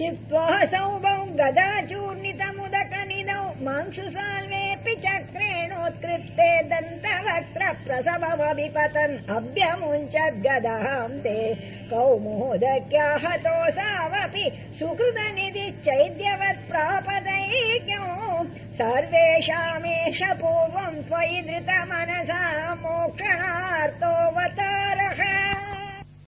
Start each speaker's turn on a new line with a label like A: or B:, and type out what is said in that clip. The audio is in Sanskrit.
A: क्षिप्त्वा सौभौ गदाचूर्णितमुदकनिदौ मांसु चक्रेणोत्कृप्ते दन्तवक्त्र प्रसवमभिपतन् अभ्यमुञ्चद्गदहम् ते कौमुदक्याहतोऽसावपि सुकृतनिधि चैद्यवत्प्रापदैक्यौ चैद्यवत् सर्वेषामेष पूर्वम् त्वयि धृतमनसा मोक्षणार्तो